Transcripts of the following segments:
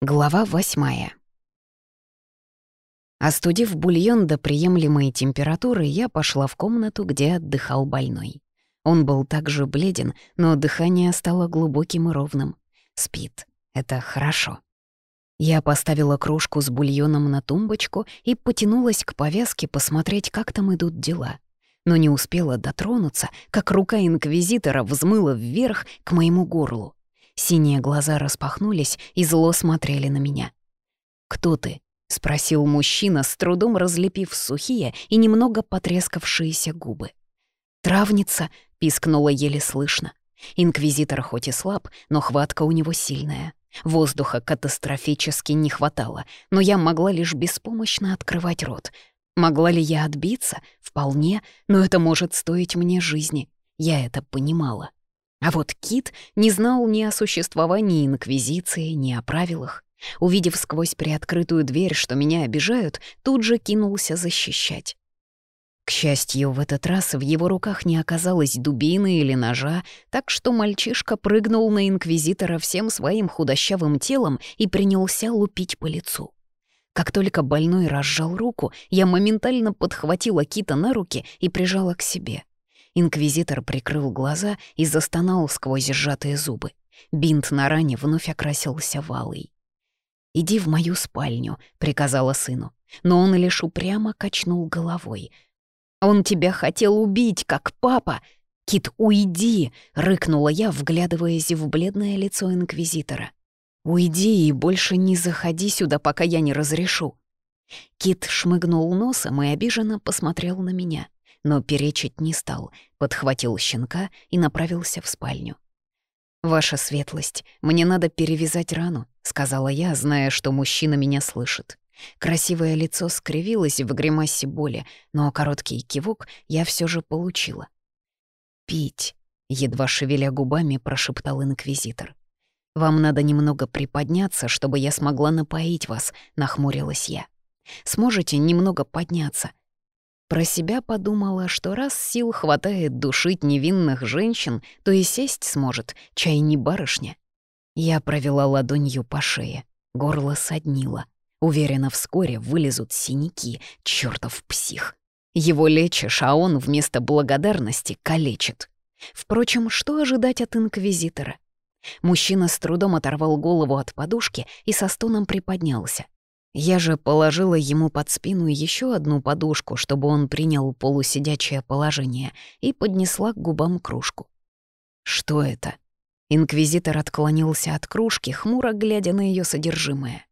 Глава восьмая. Остудив бульон до приемлемой температуры, я пошла в комнату, где отдыхал больной. Он был также бледен, но дыхание стало глубоким и ровным. Спит. Это хорошо. Я поставила кружку с бульоном на тумбочку и потянулась к повязке посмотреть, как там идут дела. Но не успела дотронуться, как рука инквизитора взмыла вверх к моему горлу. Синие глаза распахнулись и зло смотрели на меня. «Кто ты?» — спросил мужчина, с трудом разлепив сухие и немного потрескавшиеся губы. «Травница», — пискнула еле слышно. Инквизитор хоть и слаб, но хватка у него сильная. Воздуха катастрофически не хватало, но я могла лишь беспомощно открывать рот. Могла ли я отбиться? Вполне, но это может стоить мне жизни. Я это понимала. А вот Кит не знал ни о существовании Инквизиции, ни о правилах. Увидев сквозь приоткрытую дверь, что меня обижают, тут же кинулся защищать. К счастью, в этот раз в его руках не оказалось дубины или ножа, так что мальчишка прыгнул на инквизитора всем своим худощавым телом и принялся лупить по лицу. Как только больной разжал руку, я моментально подхватила Кита на руки и прижала к себе. Инквизитор прикрыл глаза и застонал сквозь сжатые зубы. Бинт на ране вновь окрасился валой. «Иди в мою спальню», — приказала сыну. Но он лишь упрямо качнул головой. «Он тебя хотел убить, как папа!» «Кит, уйди!» — рыкнула я, вглядываясь в бледное лицо инквизитора. «Уйди и больше не заходи сюда, пока я не разрешу». Кит шмыгнул носом и обиженно посмотрел на меня но перечить не стал, подхватил щенка и направился в спальню. «Ваша светлость, мне надо перевязать рану», — сказала я, зная, что мужчина меня слышит. Красивое лицо скривилось в гримасе боли, но короткий кивок я все же получила. «Пить», — едва шевеля губами прошептал инквизитор. «Вам надо немного приподняться, чтобы я смогла напоить вас», — нахмурилась я. «Сможете немного подняться? Про себя подумала, что раз сил хватает душить невинных женщин, то и сесть сможет, чай не барышня. Я провела ладонью по шее, горло соднило. Уверена, вскоре вылезут синяки, чертов псих. Его лечишь, а он вместо благодарности калечит. Впрочем, что ожидать от инквизитора? Мужчина с трудом оторвал голову от подушки и со стоном приподнялся. Я же положила ему под спину еще одну подушку, чтобы он принял полусидячее положение, и поднесла к губам кружку. «Что это?» Инквизитор отклонился от кружки, хмуро глядя на ее содержимое.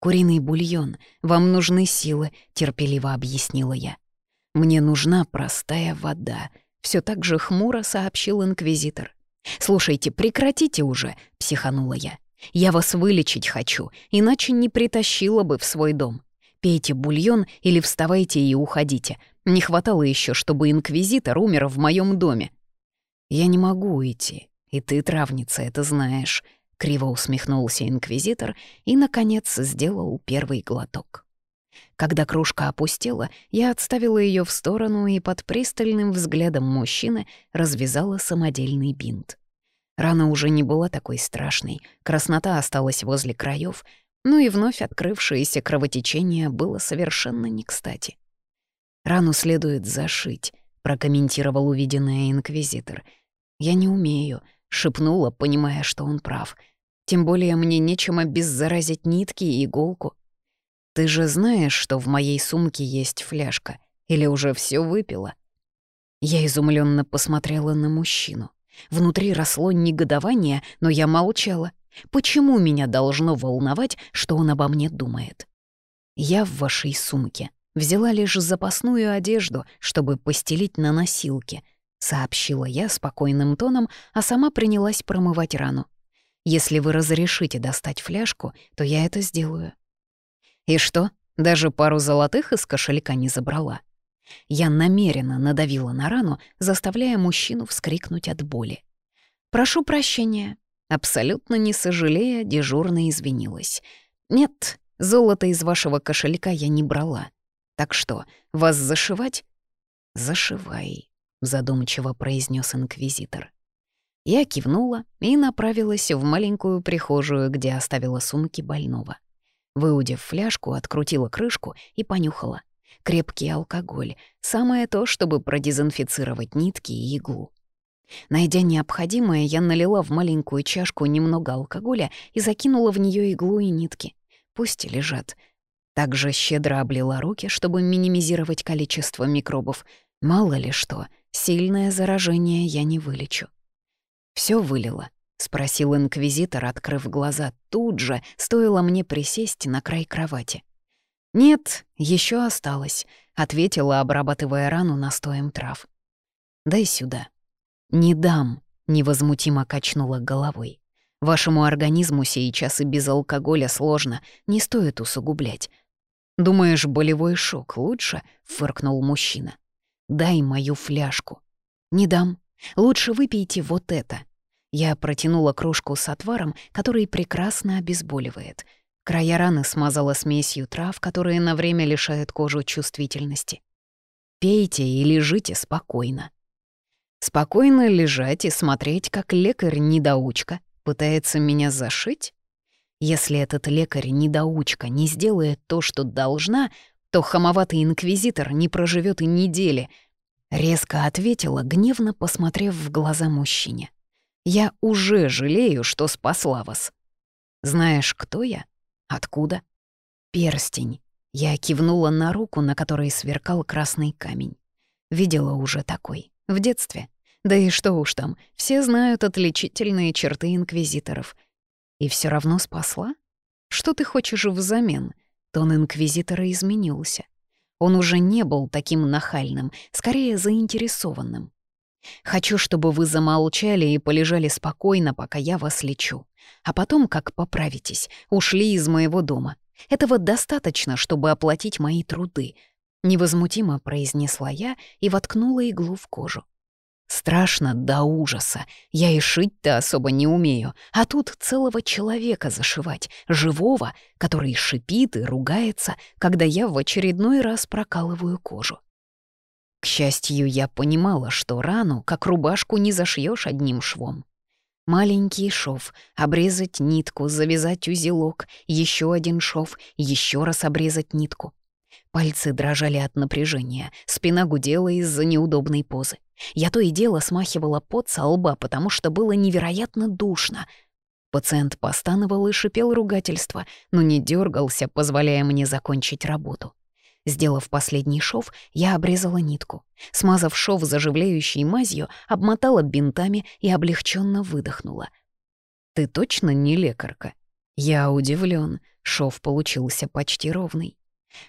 «Куриный бульон. Вам нужны силы», — терпеливо объяснила я. «Мне нужна простая вода», — все так же хмуро сообщил инквизитор. «Слушайте, прекратите уже», — психанула я. Я вас вылечить хочу, иначе не притащила бы в свой дом. Пейте бульон или вставайте и уходите. Не хватало еще, чтобы инквизитор умер в моем доме. Я не могу уйти, и ты, травница, это знаешь. Криво усмехнулся инквизитор и, наконец, сделал первый глоток. Когда кружка опустела, я отставила ее в сторону и под пристальным взглядом мужчины развязала самодельный бинт. Рана уже не была такой страшной, краснота осталась возле краев, ну и вновь открывшееся кровотечение было совершенно не кстати. «Рану следует зашить», — прокомментировал увиденный инквизитор. «Я не умею», — шепнула, понимая, что он прав. «Тем более мне нечем обеззаразить нитки и иголку. Ты же знаешь, что в моей сумке есть фляжка, или уже все выпила?» Я изумленно посмотрела на мужчину. Внутри росло негодование, но я молчала. Почему меня должно волновать, что он обо мне думает? Я в вашей сумке взяла лишь запасную одежду, чтобы постелить на носилке, сообщила я спокойным тоном, а сама принялась промывать рану. Если вы разрешите достать фляжку, то я это сделаю. И что, даже пару золотых из кошелька не забрала? Я намеренно надавила на рану, заставляя мужчину вскрикнуть от боли. «Прошу прощения», — абсолютно не сожалея, дежурно извинилась. «Нет, золото из вашего кошелька я не брала. Так что, вас зашивать?» «Зашивай», — задумчиво произнес инквизитор. Я кивнула и направилась в маленькую прихожую, где оставила сумки больного. Выудив фляжку, открутила крышку и понюхала. Крепкий алкоголь — самое то, чтобы продезинфицировать нитки и иглу. Найдя необходимое, я налила в маленькую чашку немного алкоголя и закинула в нее иглу и нитки. Пусть лежат. Также щедро облила руки, чтобы минимизировать количество микробов. Мало ли что, сильное заражение я не вылечу. Все вылила, спросил инквизитор, открыв глаза тут же, стоило мне присесть на край кровати. «Нет, еще осталось», — ответила, обрабатывая рану настоем трав. «Дай сюда». «Не дам», — невозмутимо качнула головой. «Вашему организму сейчас и без алкоголя сложно, не стоит усугублять». «Думаешь, болевой шок лучше?» — фыркнул мужчина. «Дай мою фляжку». «Не дам. Лучше выпейте вот это». Я протянула кружку с отваром, который прекрасно обезболивает. Края раны смазала смесью трав, которые на время лишают кожу чувствительности. «Пейте и лежите спокойно», Спокойно лежать и смотреть, как лекарь-недоучка пытается меня зашить? Если этот лекарь-недоучка не сделает то, что должна, то хамоватый инквизитор не проживет и недели. Резко ответила, гневно посмотрев в глаза мужчине. «Я уже жалею, что спасла вас. Знаешь, кто я? Откуда? Перстень. Я кивнула на руку, на которой сверкал красный камень. Видела уже такой. В детстве. Да и что уж там, все знают отличительные черты инквизиторов. И все равно спасла? Что ты хочешь взамен? Тон инквизитора изменился. Он уже не был таким нахальным, скорее заинтересованным. Хочу, чтобы вы замолчали и полежали спокойно, пока я вас лечу. А потом, как поправитесь, ушли из моего дома. Этого достаточно, чтобы оплатить мои труды. Невозмутимо произнесла я и воткнула иглу в кожу. Страшно до ужаса. Я и шить-то особо не умею. А тут целого человека зашивать, живого, который шипит и ругается, когда я в очередной раз прокалываю кожу. К счастью, я понимала, что рану, как рубашку, не зашьешь одним швом. Маленький шов, обрезать нитку, завязать узелок, еще один шов, еще раз обрезать нитку. Пальцы дрожали от напряжения, спина гудела из-за неудобной позы. Я то и дело смахивала пот со лба, потому что было невероятно душно. Пациент постановал и шипел ругательство, но не дергался, позволяя мне закончить работу. Сделав последний шов, я обрезала нитку. Смазав шов заживляющей мазью, обмотала бинтами и облегченно выдохнула. «Ты точно не лекарка?» Я удивлен. Шов получился почти ровный.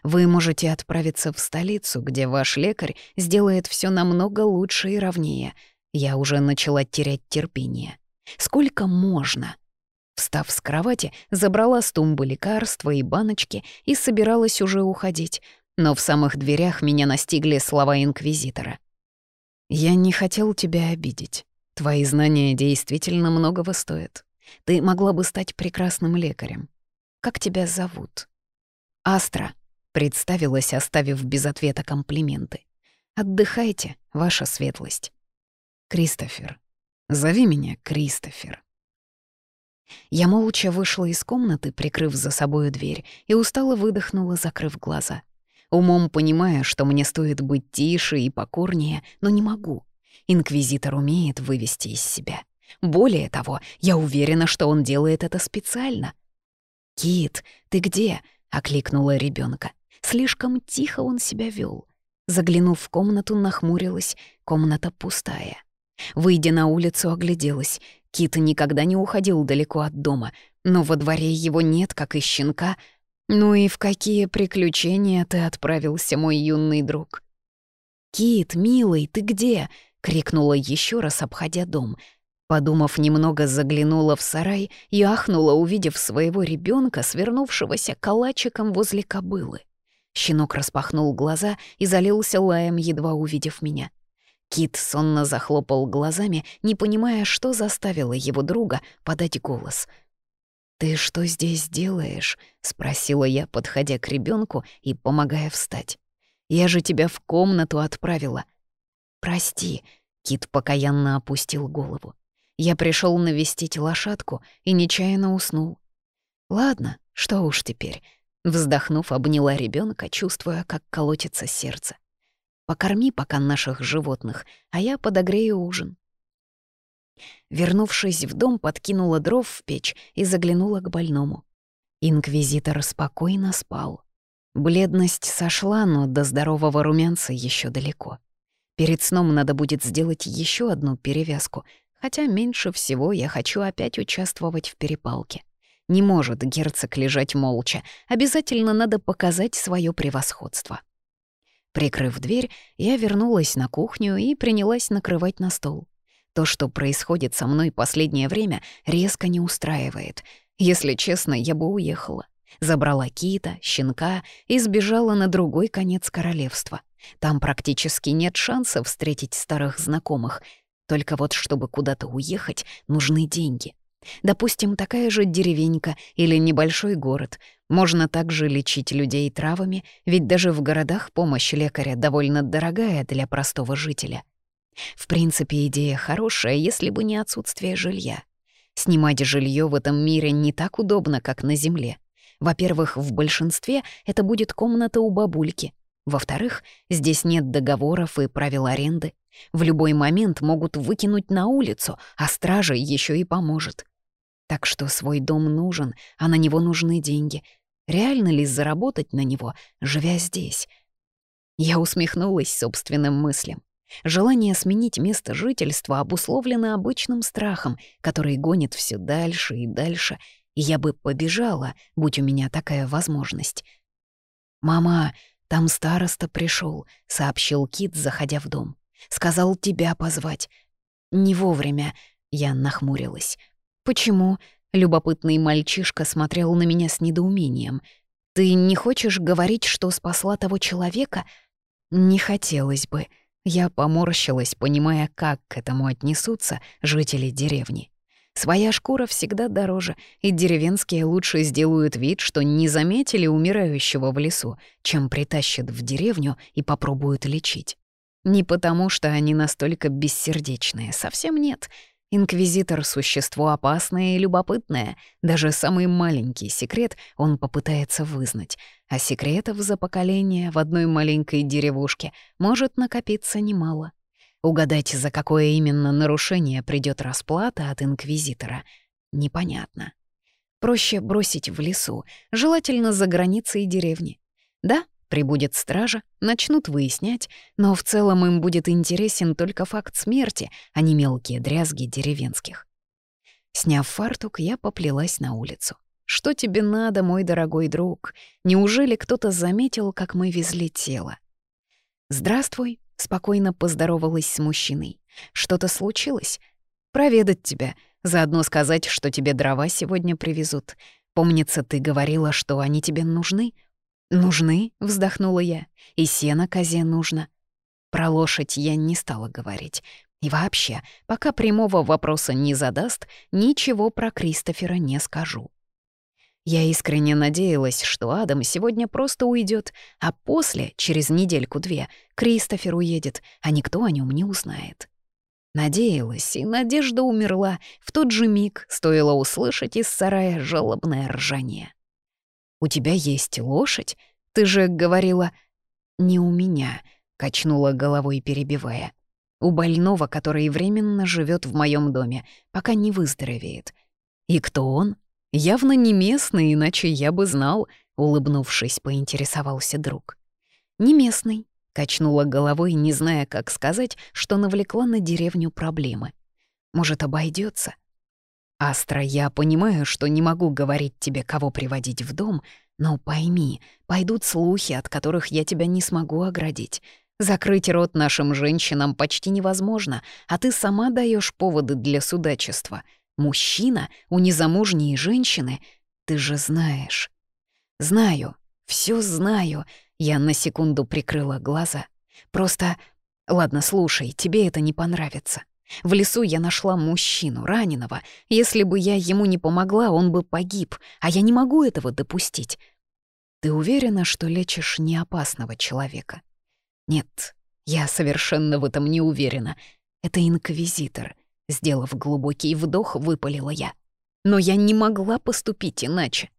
Вы можете отправиться в столицу, где ваш лекарь сделает все намного лучше и ровнее. Я уже начала терять терпение. Сколько можно? Встав с кровати, забрала с тумбы лекарства и баночки и собиралась уже уходить, но в самых дверях меня настигли слова инквизитора. «Я не хотел тебя обидеть. Твои знания действительно многого стоят. Ты могла бы стать прекрасным лекарем. Как тебя зовут?» «Астра», Представилась, оставив без ответа комплименты. «Отдыхайте, ваша светлость». «Кристофер. Зови меня Кристофер». Я молча вышла из комнаты, прикрыв за собою дверь, и устало выдохнула, закрыв глаза. Умом понимая, что мне стоит быть тише и покорнее, но не могу. Инквизитор умеет вывести из себя. Более того, я уверена, что он делает это специально. «Кит, ты где?» — окликнула ребенка. Слишком тихо он себя вел. Заглянув в комнату, нахмурилась. Комната пустая. Выйдя на улицу, огляделась. Кит никогда не уходил далеко от дома, но во дворе его нет, как и щенка. Ну и в какие приключения ты отправился, мой юный друг? «Кит, милый, ты где?» — крикнула еще раз, обходя дом. Подумав немного, заглянула в сарай и ахнула, увидев своего ребенка, свернувшегося калачиком возле кобылы. Щенок распахнул глаза и залился лаем, едва увидев меня. Кит сонно захлопал глазами, не понимая, что заставило его друга подать голос. «Ты что здесь делаешь?» — спросила я, подходя к ребенку и помогая встать. «Я же тебя в комнату отправила». «Прости», — Кит покаянно опустил голову. Я пришел навестить лошадку и нечаянно уснул. Ладно, что уж теперь. Вздохнув, обняла ребенка, чувствуя, как колотится сердце. Покорми пока наших животных, а я подогрею ужин. Вернувшись в дом, подкинула дров в печь и заглянула к больному. Инквизитор спокойно спал. Бледность сошла, но до здорового румянца еще далеко. Перед сном надо будет сделать еще одну перевязку, хотя меньше всего я хочу опять участвовать в перепалке. Не может герцог лежать молча, обязательно надо показать свое превосходство. Прикрыв дверь, я вернулась на кухню и принялась накрывать на стол. То, что происходит со мной последнее время, резко не устраивает. Если честно, я бы уехала. Забрала кита, щенка и сбежала на другой конец королевства. Там практически нет шанса встретить старых знакомых. Только вот чтобы куда-то уехать, нужны деньги. Допустим, такая же деревенька или небольшой город. Можно также лечить людей травами, ведь даже в городах помощь лекаря довольно дорогая для простого жителя. В принципе, идея хорошая, если бы не отсутствие жилья. Снимать жилье в этом мире не так удобно, как на Земле. Во-первых, в большинстве это будет комната у бабульки. Во-вторых, здесь нет договоров и правил аренды. В любой момент могут выкинуть на улицу, а стража еще и поможет. Так что свой дом нужен, а на него нужны деньги. Реально ли заработать на него, живя здесь? Я усмехнулась собственным мыслям. Желание сменить место жительства обусловлено обычным страхом, который гонит все дальше и дальше, и я бы побежала, будь у меня такая возможность. «Мама, там староста пришел, сообщил Кит, заходя в дом. «Сказал тебя позвать». «Не вовремя», — я нахмурилась. «Почему?» — любопытный мальчишка смотрел на меня с недоумением. «Ты не хочешь говорить, что спасла того человека?» «Не хотелось бы», — я поморщилась, понимая, как к этому отнесутся жители деревни. Своя шкура всегда дороже, и деревенские лучше сделают вид, что не заметили умирающего в лесу, чем притащат в деревню и попробуют лечить. Не потому, что они настолько бессердечные, совсем нет — Инквизитор — существо опасное и любопытное. Даже самый маленький секрет он попытается вызнать. А секретов за поколение в одной маленькой деревушке может накопиться немало. Угадать, за какое именно нарушение придет расплата от Инквизитора, непонятно. Проще бросить в лесу, желательно за границей деревни. Да, Прибудет стража, начнут выяснять, но в целом им будет интересен только факт смерти, а не мелкие дрязги деревенских. Сняв фартук, я поплелась на улицу. «Что тебе надо, мой дорогой друг? Неужели кто-то заметил, как мы везли тело?» «Здравствуй», — спокойно поздоровалась с мужчиной. «Что-то случилось?» «Проведать тебя, заодно сказать, что тебе дрова сегодня привезут. Помнится, ты говорила, что они тебе нужны?» «Нужны», — вздохнула я, — «и сено козе нужно». Про лошадь я не стала говорить. И вообще, пока прямого вопроса не задаст, ничего про Кристофера не скажу. Я искренне надеялась, что Адам сегодня просто уйдет, а после, через недельку-две, Кристофер уедет, а никто о нем не узнает. Надеялась, и надежда умерла. В тот же миг стоило услышать из сарая жалобное ржание. «У тебя есть лошадь? Ты же говорила...» «Не у меня», — качнула головой, перебивая. «У больного, который временно живет в моем доме, пока не выздоровеет. И кто он? Явно не местный, иначе я бы знал», — улыбнувшись, поинтересовался друг. «Не местный», — качнула головой, не зная, как сказать, что навлекла на деревню проблемы. «Может, обойдется? «Астра, я понимаю, что не могу говорить тебе, кого приводить в дом, но пойми, пойдут слухи, от которых я тебя не смогу оградить. Закрыть рот нашим женщинам почти невозможно, а ты сама даешь поводы для судачества. Мужчина у незамужней женщины, ты же знаешь». «Знаю, все знаю», — я на секунду прикрыла глаза. «Просто... Ладно, слушай, тебе это не понравится». В лесу я нашла мужчину, раненого. Если бы я ему не помогла, он бы погиб, а я не могу этого допустить. Ты уверена, что лечишь не опасного человека? Нет, я совершенно в этом не уверена. Это инквизитор. Сделав глубокий вдох, выпалила я. Но я не могла поступить иначе.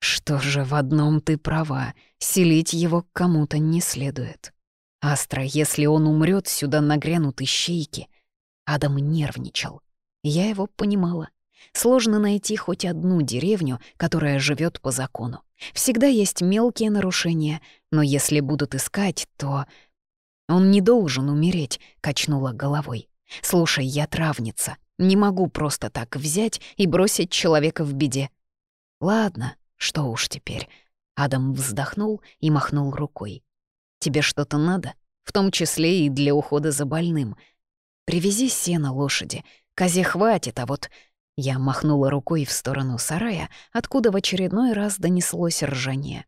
Что же, в одном ты права, селить его кому-то не следует. Астра, если он умрет, сюда нагрянут ищейки. Адам нервничал. Я его понимала. Сложно найти хоть одну деревню, которая живет по закону. Всегда есть мелкие нарушения, но если будут искать, то... Он не должен умереть, качнула головой. Слушай, я травница. Не могу просто так взять и бросить человека в беде. Ладно, что уж теперь. Адам вздохнул и махнул рукой. Тебе что-то надо? В том числе и для ухода за больным. Привези сено лошади. Козе хватит, а вот... Я махнула рукой в сторону сарая, откуда в очередной раз донеслось ржание.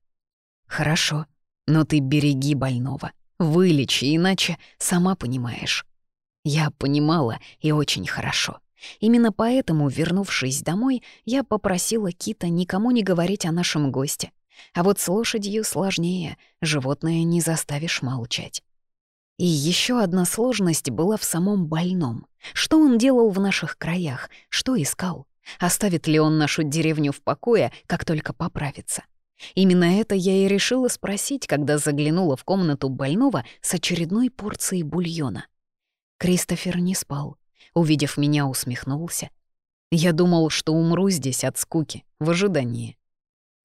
«Хорошо, но ты береги больного. Вылечи, иначе сама понимаешь». Я понимала и очень хорошо. Именно поэтому, вернувшись домой, я попросила Кита никому не говорить о нашем госте. А вот с лошадью сложнее, животное не заставишь молчать. И еще одна сложность была в самом больном. Что он делал в наших краях, что искал? Оставит ли он нашу деревню в покое, как только поправится? Именно это я и решила спросить, когда заглянула в комнату больного с очередной порцией бульона. Кристофер не спал увидев меня, усмехнулся. Я думал, что умру здесь от скуки, в ожидании.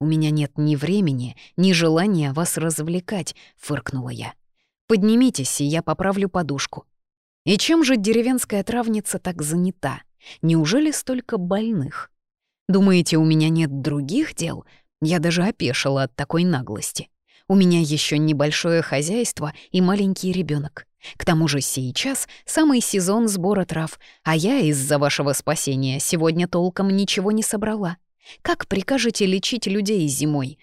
«У меня нет ни времени, ни желания вас развлекать», — фыркнула я. «Поднимитесь, и я поправлю подушку». И чем же деревенская травница так занята? Неужели столько больных? Думаете, у меня нет других дел? Я даже опешила от такой наглости. У меня еще небольшое хозяйство и маленький ребенок. К тому же сейчас самый сезон сбора трав, а я из-за вашего спасения сегодня толком ничего не собрала. Как прикажете лечить людей зимой?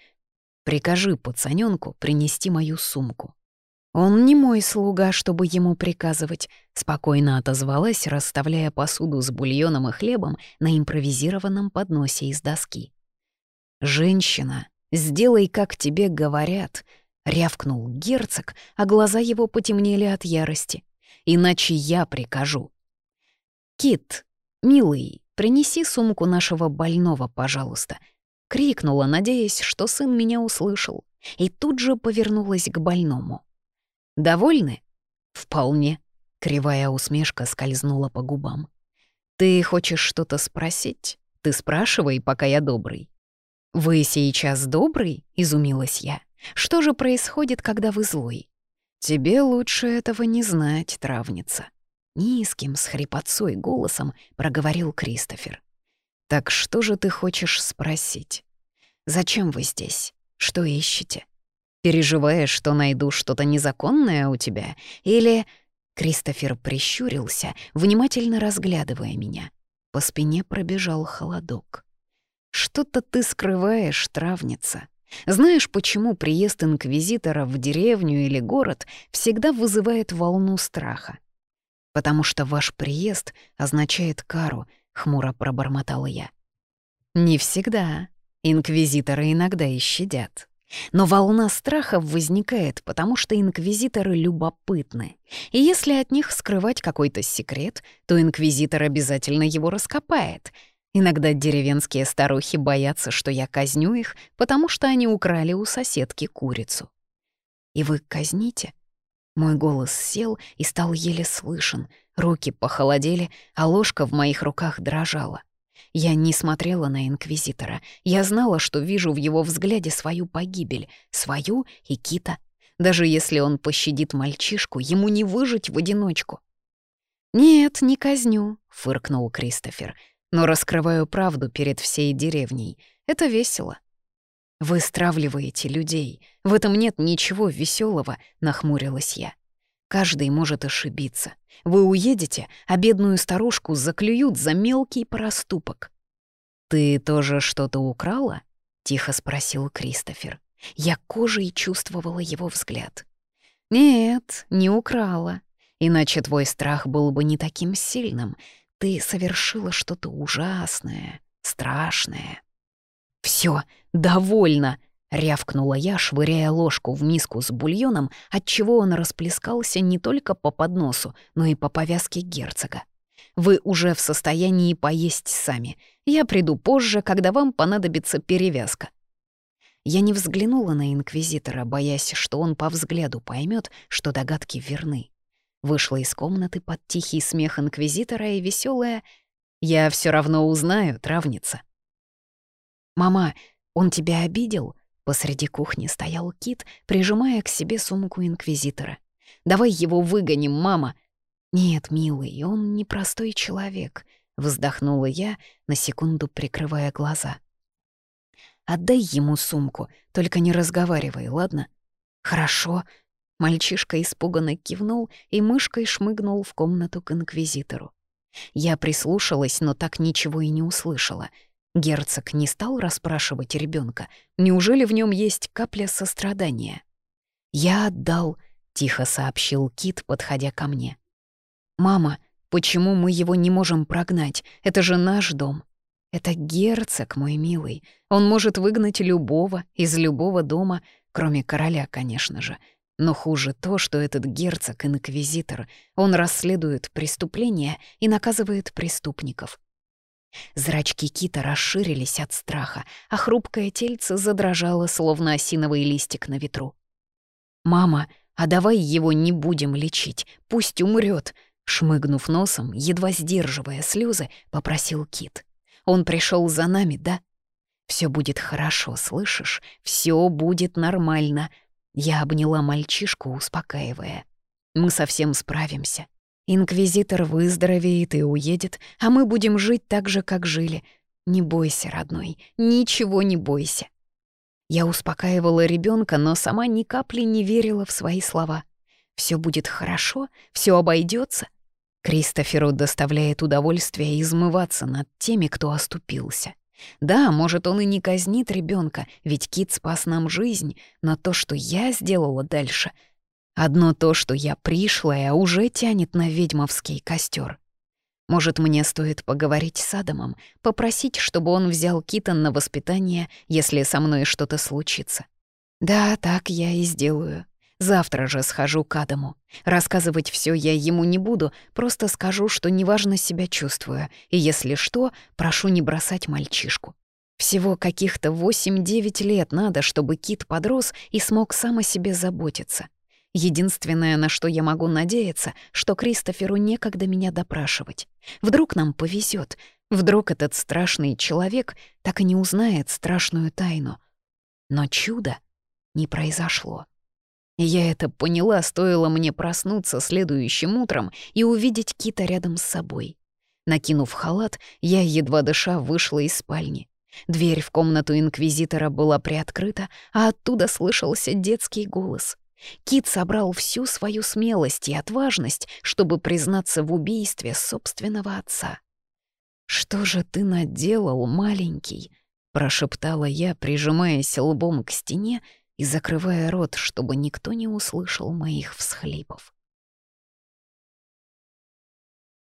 Прикажи пацанёнку принести мою сумку. Он не мой слуга, чтобы ему приказывать, спокойно отозвалась, расставляя посуду с бульоном и хлебом на импровизированном подносе из доски. Женщина, сделай, как тебе говорят, Рявкнул герцог, а глаза его потемнели от ярости. «Иначе я прикажу». «Кит, милый, принеси сумку нашего больного, пожалуйста», — крикнула, надеясь, что сын меня услышал, и тут же повернулась к больному. «Довольны?» «Вполне», — кривая усмешка скользнула по губам. «Ты хочешь что-то спросить? Ты спрашивай, пока я добрый». «Вы сейчас добрый?» — изумилась я. Что же происходит, когда вы злой? Тебе лучше этого не знать, травница. Низким, с хрипотцой голосом проговорил Кристофер. Так что же ты хочешь спросить? Зачем вы здесь? Что ищете? Переживаешь, что найду что-то незаконное у тебя? Или... Кристофер прищурился, внимательно разглядывая меня. По спине пробежал холодок. «Что-то ты скрываешь, травница. Знаешь, почему приезд инквизитора в деревню или город всегда вызывает волну страха? Потому что ваш приезд означает кару, хмуро пробормотала я. Не всегда. Инквизиторы иногда и щадят. Но волна страха возникает, потому что инквизиторы любопытны. И если от них скрывать какой-то секрет, то инквизитор обязательно его раскопает — Иногда деревенские старухи боятся, что я казню их, потому что они украли у соседки курицу. И вы казните? Мой голос сел и стал еле слышен, руки похолодели, а ложка в моих руках дрожала. Я не смотрела на Инквизитора. Я знала, что вижу в его взгляде свою погибель, свою и Кита. Даже если он пощадит мальчишку, ему не выжить в одиночку. «Нет, не казню», — фыркнул Кристофер но раскрываю правду перед всей деревней. Это весело. Вы стравливаете людей. В этом нет ничего веселого, нахмурилась я. Каждый может ошибиться. Вы уедете, а бедную старушку заклюют за мелкий проступок. «Ты тоже что-то украла?» — тихо спросил Кристофер. Я кожей чувствовала его взгляд. «Нет, не украла. Иначе твой страх был бы не таким сильным. Ты совершила что-то ужасное, страшное. Все, довольно!» — рявкнула я, швыряя ложку в миску с бульоном, отчего он расплескался не только по подносу, но и по повязке герцога. Вы уже в состоянии поесть сами. Я приду позже, когда вам понадобится перевязка». Я не взглянула на инквизитора, боясь, что он по взгляду поймет, что догадки верны. Вышла из комнаты под тихий смех инквизитора и веселая «Я все равно узнаю, травница». «Мама, он тебя обидел?» Посреди кухни стоял Кит, прижимая к себе сумку инквизитора. «Давай его выгоним, мама!» «Нет, милый, он непростой человек», — вздохнула я, на секунду прикрывая глаза. «Отдай ему сумку, только не разговаривай, ладно?» «Хорошо». Мальчишка испуганно кивнул и мышкой шмыгнул в комнату к инквизитору. Я прислушалась, но так ничего и не услышала. Герцог не стал расспрашивать ребенка. Неужели в нем есть капля сострадания? «Я отдал», — тихо сообщил Кит, подходя ко мне. «Мама, почему мы его не можем прогнать? Это же наш дом». «Это герцог, мой милый. Он может выгнать любого из любого дома, кроме короля, конечно же. Но хуже то, что этот герцог — инквизитор. Он расследует преступления и наказывает преступников». Зрачки кита расширились от страха, а хрупкое тельце задрожало, словно осиновый листик на ветру. «Мама, а давай его не будем лечить, пусть умрет, шмыгнув носом, едва сдерживая слезы, попросил кит. Он пришел за нами, да? Все будет хорошо, слышишь? Все будет нормально. Я обняла мальчишку, успокаивая. Мы совсем справимся. Инквизитор выздоровеет и уедет, а мы будем жить так же, как жили. Не бойся, родной, ничего не бойся. Я успокаивала ребенка, но сама ни капли не верила в свои слова. Все будет хорошо, все обойдется. Кристоферу доставляет удовольствие измываться над теми, кто оступился. Да, может, он и не казнит ребенка, ведь Кит спас нам жизнь, но то, что я сделала дальше, одно то, что я пришлая, уже тянет на ведьмовский костер. Может, мне стоит поговорить с Адамом, попросить, чтобы он взял Китон на воспитание, если со мной что-то случится. Да, так я и сделаю. Завтра же схожу к Адаму. Рассказывать все я ему не буду, просто скажу, что неважно себя чувствую, и если что, прошу не бросать мальчишку. Всего каких-то 8-9 лет надо, чтобы Кит подрос и смог сам о себе заботиться. Единственное, на что я могу надеяться, что Кристоферу некогда меня допрашивать. Вдруг нам повезет, вдруг этот страшный человек так и не узнает страшную тайну. Но чудо не произошло. Я это поняла, стоило мне проснуться следующим утром и увидеть Кита рядом с собой. Накинув халат, я, едва дыша, вышла из спальни. Дверь в комнату инквизитора была приоткрыта, а оттуда слышался детский голос. Кит собрал всю свою смелость и отважность, чтобы признаться в убийстве собственного отца. «Что же ты наделал, маленький?» — прошептала я, прижимаясь лбом к стене и закрывая рот, чтобы никто не услышал моих всхлипов.